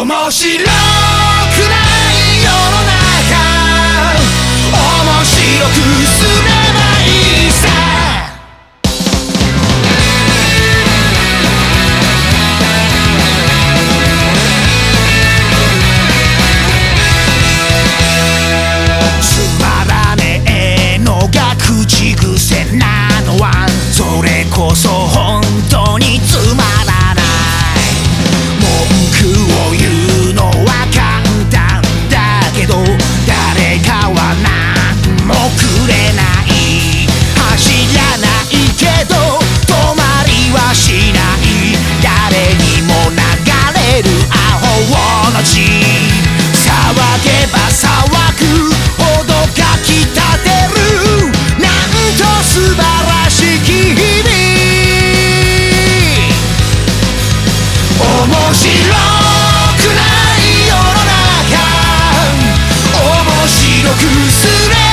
面白くない世の中面白くすればいいさ。つまらねえのが口癖なのはそれこそ本当につ面白くない世の中。面白くすれ